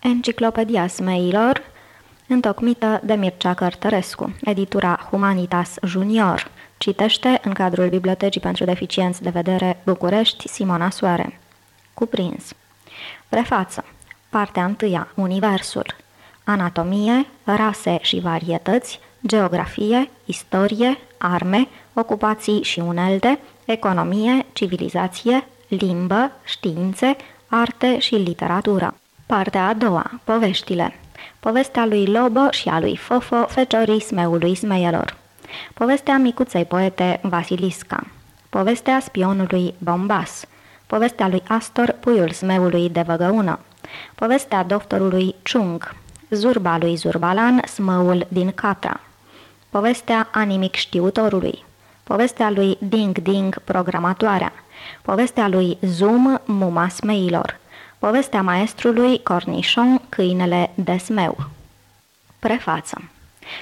Enciclopedia Smeilor, întocmită de Mircea Cărtărescu, editura Humanitas Junior, citește în cadrul Bibliotecii pentru Deficienți de Vedere București Simona Soare. Cuprins. Prefață. Partea 1. Universul. Anatomie, rase și varietăți, geografie, istorie, arme, ocupații și unelte, economie, civilizație, limbă, științe, arte și literatură. Partea a doua, poveștile. Povestea lui Lobo și a lui Fofo, feciorii smeului smeielor. Povestea micuței poete Vasilisca. Povestea spionului Bombas. Povestea lui Astor, puiul smeului de văgăună. Povestea doctorului Chung. Zurba lui Zurbalan, smăul din Catra. Povestea animic știutorului. Povestea lui Ding Ding, programatoarea. Povestea lui Zoom, muma smeilor. Povestea maestrului Cornichon, câinele de smeu. Prefață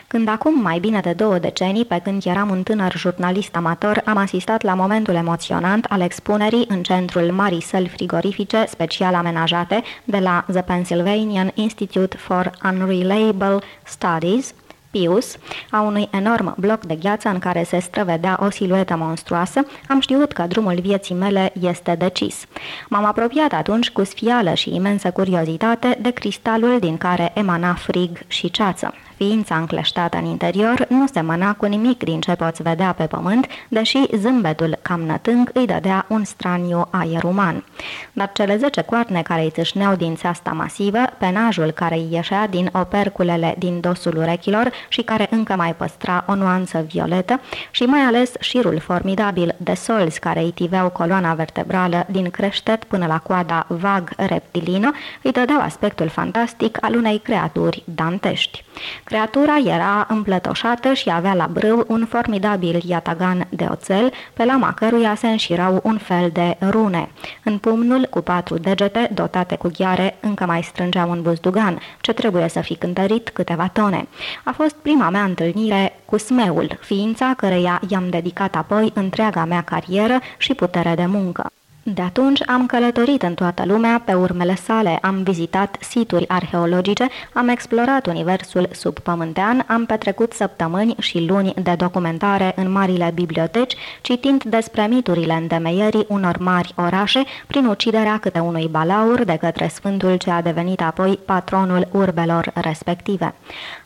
când acum mai bine de două decenii, pe când eram un tânăr jurnalist amator, am asistat la momentul emoționant al expunerii în centrul marii săli frigorifice special amenajate de la The Pennsylvania Institute for Unreliable Studies, Pius, a unui enorm bloc de gheață în care se străvedea o siluetă monstruoasă, am știut că drumul vieții mele este decis. M-am apropiat atunci cu sfială și imensă curiozitate de cristalul din care emana frig și ceață. Ființa încleștată în interior nu semăna cu nimic din ce poți vedea pe pământ, deși zâmbetul cam nătâng îi dădea un straniu aer uman. Dar cele zece coarne care îi țâșneau din țeasta masivă, penajul care îi ieșea din operculele din dosul urechilor și care încă mai păstra o nuanță violetă și mai ales șirul formidabil de solzi care îi tiveau coloana vertebrală din creștet până la coada vag reptilină, îi dădeau aspectul fantastic al unei creaturi dantești. Creatura era împlătoșată și avea la brâu un formidabil iatagan de oțel, pe lama căruia se înșirau un fel de rune. În pumnul, cu patru degete, dotate cu ghiare, încă mai strângea un buzdugan, ce trebuie să fi cântărit câteva tone. A fost prima mea întâlnire cu smeul, ființa căreia i-am dedicat apoi întreaga mea carieră și putere de muncă. De atunci am călătorit în toată lumea pe urmele sale, am vizitat situri arheologice, am explorat universul subpământean, am petrecut săptămâni și luni de documentare în marile biblioteci, citind despre miturile îndemeierii unor mari orașe prin uciderea câte unui balaur de către sfântul ce a devenit apoi patronul urbelor respective.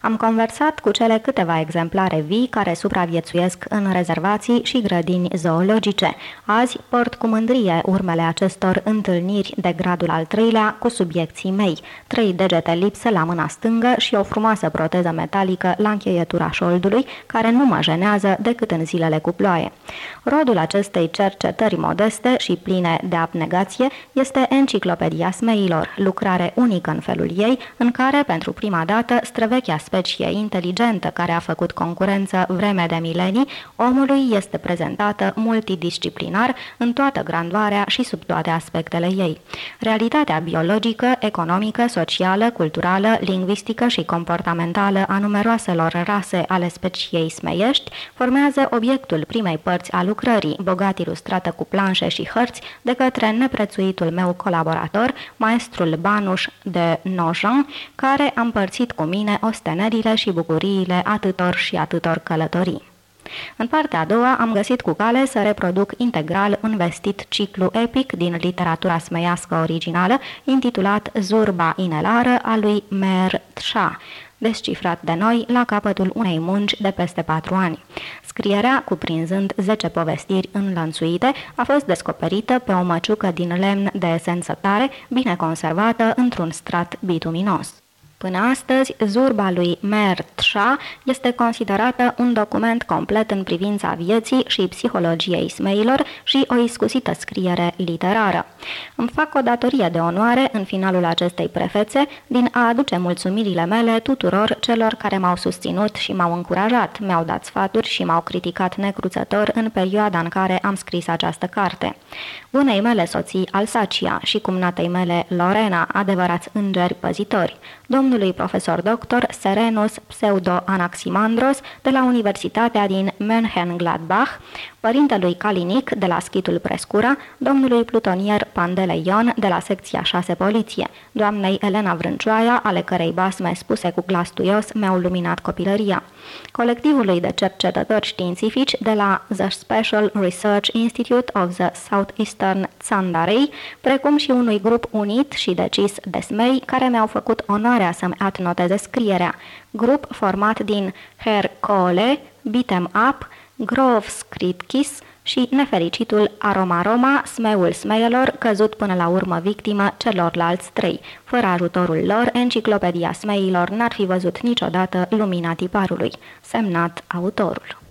Am conversat cu cele câteva exemplare vii care supraviețuiesc în rezervații și grădini zoologice. Azi port cu mândrie urmele acestor întâlniri de gradul al treilea cu subiecții mei, trei degete lipse la mâna stângă și o frumoasă proteză metalică la încheietura șoldului, care nu mă jenează decât în zilele cu ploaie. Rodul acestei cercetări modeste și pline de abnegație este Enciclopedia Smeilor, lucrare unică în felul ei, în care, pentru prima dată, străvechea specie inteligentă care a făcut concurență vreme de milenii, omului este prezentată multidisciplinar în toată grandoarea realitatea și sub toate aspectele ei. Realitatea biologică, economică, socială, culturală, lingvistică și comportamentală a numeroaselor rase ale speciei smeiești formează obiectul primei părți a lucrării, bogat ilustrată cu planșe și hărți de către neprețuitul meu colaborator, maestrul Banuș de Nojan, care a împărțit cu mine ostenerile și bucuriile atâtor și atâtor călătorii. În partea a doua am găsit cu cale să reproduc integral un vestit ciclu epic din literatura smeiască originală, intitulat Zurba inelară a lui Mer Tșa, descifrat de noi la capătul unei munci de peste patru ani. Scrierea, cuprinzând 10 povestiri înlănțuite, a fost descoperită pe o măciucă din lemn de esență tare, bine conservată într-un strat bituminos. Până astăzi, zurba lui Mertșa este considerată un document complet în privința vieții și psihologiei smeilor și o iscusită scriere literară. Îmi fac o datorie de onoare în finalul acestei prefețe din a aduce mulțumirile mele tuturor celor care m-au susținut și m-au încurajat, mi-au dat sfaturi și m-au criticat necruțător în perioada în care am scris această carte. Bunei mele soții Alsacia și cumnatei mele Lorena, adevărați îngeri păzitori, domnul domnului profesor doctor Serenus Pseudo-Anaximandros de la Universitatea din Mönchengladbach, părintelui Calinic de la Schitul Prescura, domnului plutonier Pandeleion de la secția 6 Poliție, doamnei Elena Vrâncioaia, ale cărei basme spuse cu glas tuios mi-au luminat copilăria, colectivului de cercetători științifici de la The Special Research Institute of the Southeastern Tsandarei, precum și unui grup unit și decis de smei care mi-au făcut onoarea să-mi adnoteze scrierea, grup format din Herr Cole, Beat'em Up, Grove Skritkis și nefericitul Aroma Roma, smeul smeielor, căzut până la urmă victimă celorlalți trei. Fără ajutorul lor, enciclopedia smeilor n-ar fi văzut niciodată lumina tiparului. Semnat autorul.